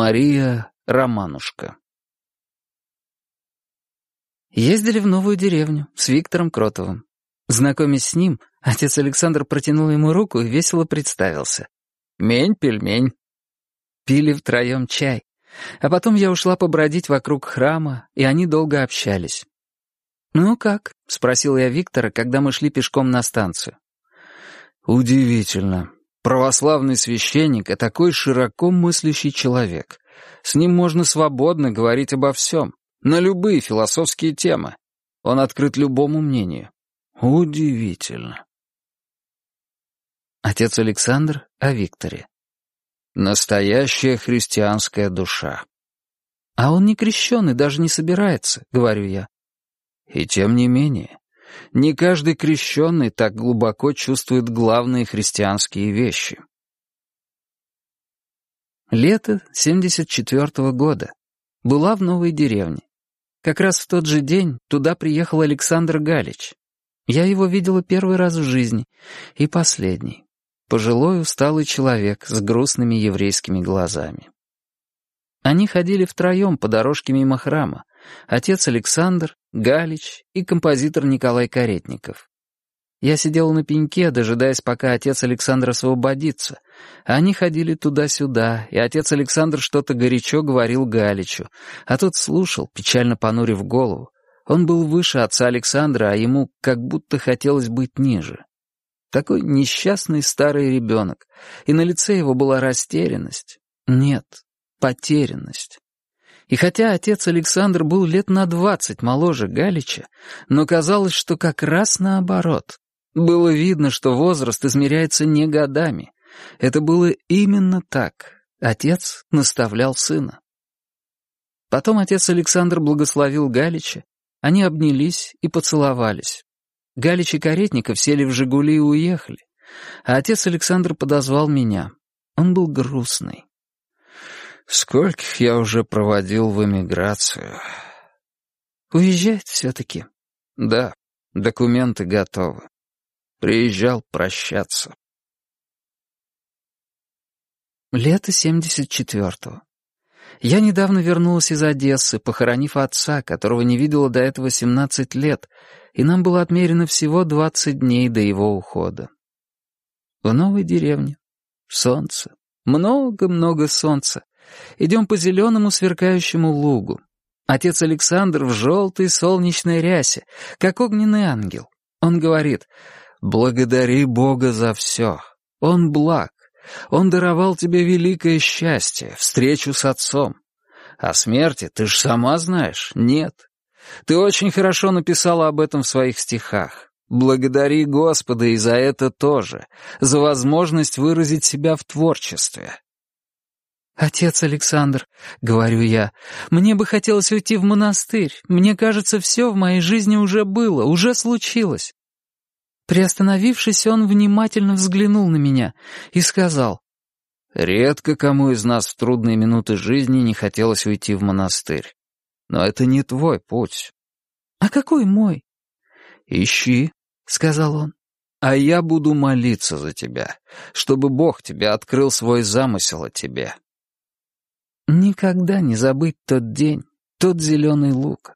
Мария Романушка. Ездили в новую деревню с Виктором Кротовым. Знакомясь с ним, отец Александр протянул ему руку и весело представился. «Мень-пельмень». Пили втроем чай. А потом я ушла побродить вокруг храма, и они долго общались. «Ну как?» — спросил я Виктора, когда мы шли пешком на станцию. «Удивительно. Православный священник — это такой широко мыслящий человек. С ним можно свободно говорить обо всем, на любые философские темы. Он открыт любому мнению. Удивительно. Отец Александр о Викторе. Настоящая христианская душа. А он не крещеный, даже не собирается, говорю я. И тем не менее, не каждый крещенный так глубоко чувствует главные христианские вещи. Лето 74-го года. Была в новой деревне. Как раз в тот же день туда приехал Александр Галич. Я его видела первый раз в жизни и последний. Пожилой усталый человек с грустными еврейскими глазами. Они ходили втроем по дорожке мимо храма. Отец Александр, Галич и композитор Николай Каретников. Я сидел на пеньке, дожидаясь, пока отец Александр освободится. Они ходили туда-сюда, и отец Александр что-то горячо говорил Галичу, а тот слушал, печально понурив голову. Он был выше отца Александра, а ему как будто хотелось быть ниже. Такой несчастный старый ребенок, и на лице его была растерянность. Нет, потерянность. И хотя отец Александр был лет на двадцать моложе Галича, но казалось, что как раз наоборот. Было видно, что возраст измеряется не годами. Это было именно так. Отец наставлял сына. Потом отец Александр благословил Галича, они обнялись и поцеловались. Галич и Каретников сели в «Жигули» и уехали, а отец Александр подозвал меня. Он был грустный. Скольких я уже проводил в эмиграцию. Уезжает все-таки? Да, документы готовы. Приезжал прощаться. Лето 74-го. Я недавно вернулась из Одессы, похоронив отца, которого не видела до этого 17 лет, и нам было отмерено всего 20 дней до его ухода. В новой деревне. Солнце. Много-много солнца. Идем по зеленому сверкающему лугу. Отец Александр в желтой солнечной рясе, как огненный ангел. Он говорит, «Благодари Бога за все. Он благ. Он даровал тебе великое счастье, встречу с отцом. О смерти ты ж сама знаешь, нет. Ты очень хорошо написала об этом в своих стихах. Благодари Господа и за это тоже, за возможность выразить себя в творчестве. «Отец Александр», — говорю я, — «мне бы хотелось уйти в монастырь. Мне кажется, все в моей жизни уже было, уже случилось». Приостановившись, он внимательно взглянул на меня и сказал, «Редко кому из нас в трудные минуты жизни не хотелось уйти в монастырь. Но это не твой путь». «А какой мой?» «Ищи», — сказал он. «А я буду молиться за тебя, чтобы Бог тебе открыл свой замысел о тебе». Никогда не забыть тот день, тот зеленый луг.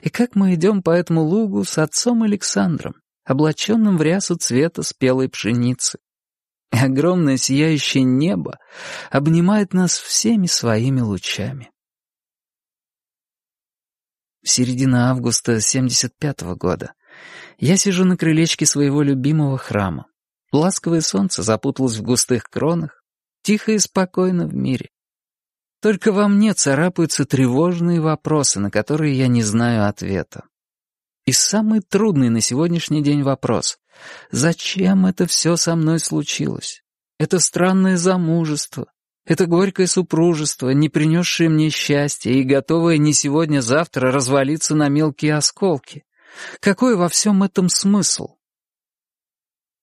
И как мы идем по этому лугу с отцом Александром, облаченным в рясу цвета спелой пшеницы. И огромное сияющее небо обнимает нас всеми своими лучами. Середина августа 75-го года. Я сижу на крылечке своего любимого храма. Ласковое солнце запуталось в густых кронах, тихо и спокойно в мире. Только во мне царапаются тревожные вопросы, на которые я не знаю ответа. И самый трудный на сегодняшний день вопрос — зачем это все со мной случилось? Это странное замужество, это горькое супружество, не принесшее мне счастья и готовое не сегодня-завтра развалиться на мелкие осколки. Какой во всем этом смысл?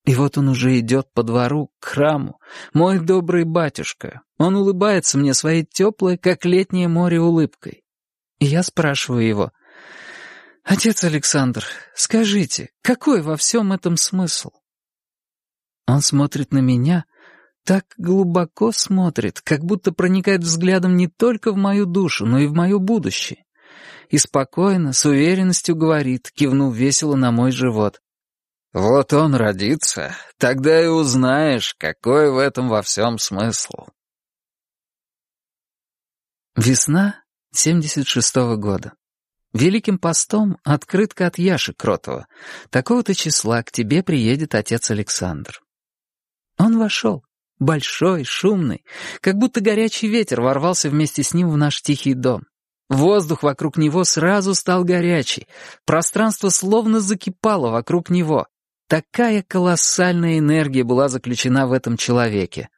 И вот он уже идет по двору, к храму, мой добрый батюшка. Он улыбается мне своей теплой, как летнее море, улыбкой. И я спрашиваю его, «Отец Александр, скажите, какой во всем этом смысл?» Он смотрит на меня, так глубоко смотрит, как будто проникает взглядом не только в мою душу, но и в мое будущее. И спокойно, с уверенностью говорит, кивнув весело на мой живот. «Вот он родится, тогда и узнаешь, какой в этом во всем смысл». Весна 76-го года. Великим постом открытка от Яши Кротова. Такого-то числа к тебе приедет отец Александр. Он вошел, большой, шумный, как будто горячий ветер ворвался вместе с ним в наш тихий дом. Воздух вокруг него сразу стал горячий, пространство словно закипало вокруг него. Такая колоссальная энергия была заключена в этом человеке.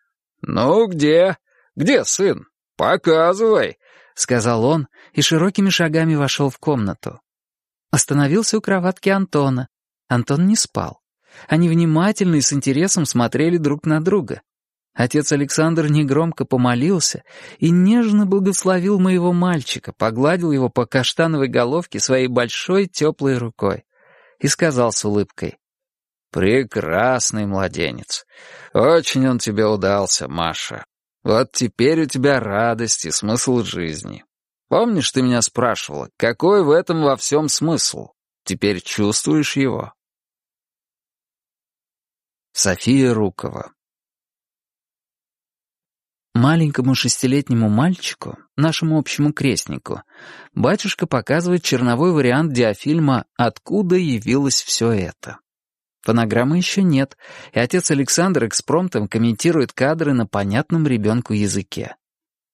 «Ну где? Где сын? Показывай!» — сказал он и широкими шагами вошел в комнату. Остановился у кроватки Антона. Антон не спал. Они внимательно и с интересом смотрели друг на друга. Отец Александр негромко помолился и нежно благословил моего мальчика, погладил его по каштановой головке своей большой теплой рукой и сказал с улыбкой. «Прекрасный младенец. Очень он тебе удался, Маша. Вот теперь у тебя радость и смысл жизни. Помнишь, ты меня спрашивала, какой в этом во всем смысл? Теперь чувствуешь его?» София Рукова Маленькому шестилетнему мальчику, нашему общему крестнику, батюшка показывает черновой вариант диафильма «Откуда явилось все это?». Фонограммы еще нет, и отец Александр экспромтом комментирует кадры на понятном ребенку языке.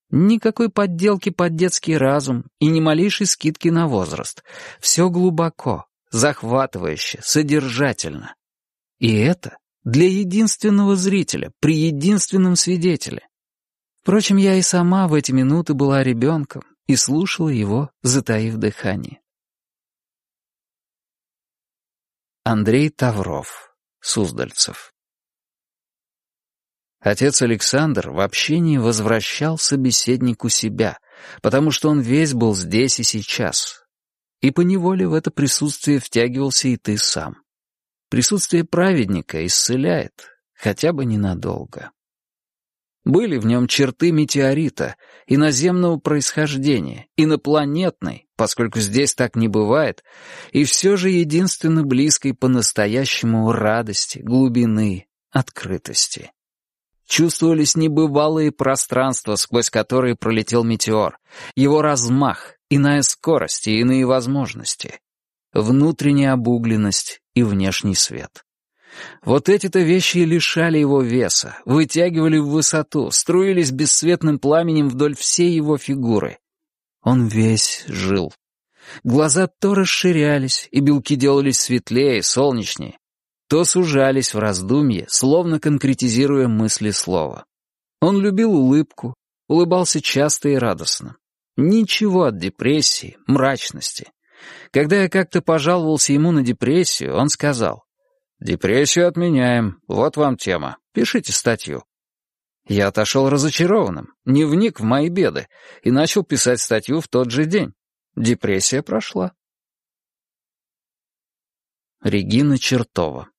Никакой подделки под детский разум и ни малейшей скидки на возраст. Все глубоко, захватывающе, содержательно. И это для единственного зрителя, при единственном свидетеле. Впрочем, я и сама в эти минуты была ребенком и слушала его, затаив дыхание. Андрей Тавров, Суздальцев. Отец Александр в общении возвращал собеседнику себя, потому что он весь был здесь и сейчас. И поневоле в это присутствие втягивался и ты сам. Присутствие праведника исцеляет, хотя бы ненадолго. Были в нем черты метеорита, иноземного происхождения, инопланетной, поскольку здесь так не бывает, и все же единственно близкой по-настоящему радости, глубины, открытости. Чувствовались небывалые пространства, сквозь которые пролетел метеор, его размах, иная скорость и иные возможности, внутренняя обугленность и внешний свет. Вот эти-то вещи и лишали его веса, вытягивали в высоту, струились бесцветным пламенем вдоль всей его фигуры. Он весь жил. Глаза то расширялись, и белки делались светлее, солнечнее, то сужались в раздумье, словно конкретизируя мысли слова. Он любил улыбку, улыбался часто и радостно. Ничего от депрессии, мрачности. Когда я как-то пожаловался ему на депрессию, он сказал, «Депрессию отменяем. Вот вам тема. Пишите статью». Я отошел разочарованным, не вник в мои беды, и начал писать статью в тот же день. Депрессия прошла. Регина Чертова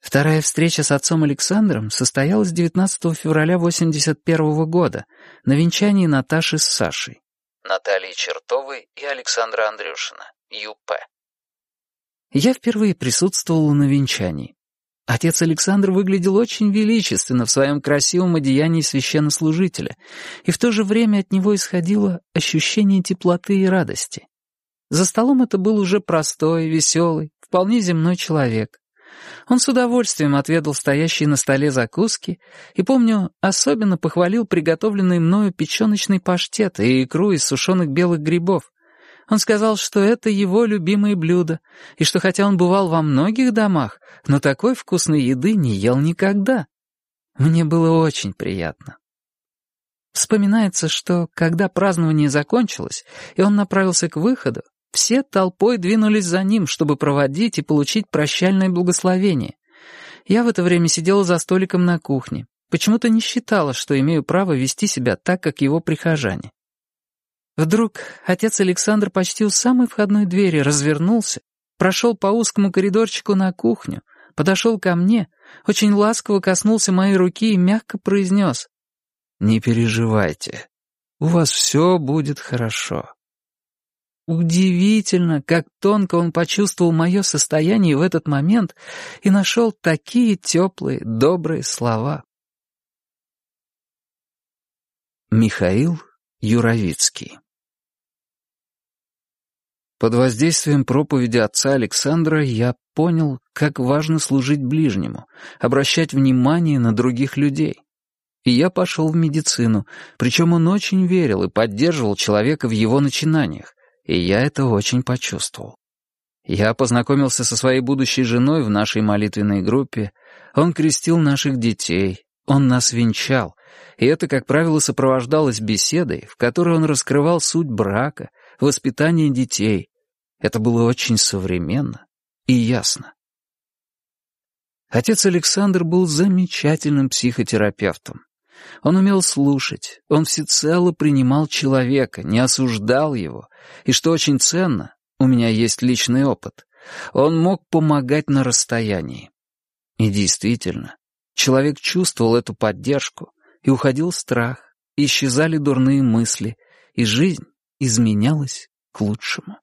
Вторая встреча с отцом Александром состоялась 19 февраля 81 года на венчании Наташи с Сашей. Натальи Чертовой и Александра Андрюшина, ЮП. Я впервые присутствовала на венчании. Отец Александр выглядел очень величественно в своем красивом одеянии священнослужителя, и в то же время от него исходило ощущение теплоты и радости. За столом это был уже простой, веселый, вполне земной человек. Он с удовольствием отведал стоящие на столе закуски и, помню, особенно похвалил приготовленный мною печеночный паштет и икру из сушеных белых грибов, он сказал, что это его любимое блюдо, и что хотя он бывал во многих домах, но такой вкусной еды не ел никогда. Мне было очень приятно. Вспоминается, что, когда празднование закончилось, и он направился к выходу, все толпой двинулись за ним, чтобы проводить и получить прощальное благословение. Я в это время сидела за столиком на кухне. Почему-то не считала, что имею право вести себя так, как его прихожане. Вдруг отец Александр почти у самой входной двери развернулся, прошел по узкому коридорчику на кухню, подошел ко мне, очень ласково коснулся моей руки и мягко произнес «Не переживайте, у вас все будет хорошо». Удивительно, как тонко он почувствовал мое состояние в этот момент и нашел такие теплые, добрые слова. Михаил Юровицкий Под воздействием проповеди отца Александра я понял, как важно служить ближнему, обращать внимание на других людей. И я пошел в медицину, причем он очень верил и поддерживал человека в его начинаниях, и я это очень почувствовал. Я познакомился со своей будущей женой в нашей молитвенной группе, он крестил наших детей, он нас венчал, и это, как правило, сопровождалось беседой, в которой он раскрывал суть брака, воспитания детей. Это было очень современно и ясно. Отец Александр был замечательным психотерапевтом. Он умел слушать, он всецело принимал человека, не осуждал его, и, что очень ценно, у меня есть личный опыт, он мог помогать на расстоянии. И действительно, человек чувствовал эту поддержку, и уходил страх, исчезали дурные мысли, и жизнь изменялась к лучшему.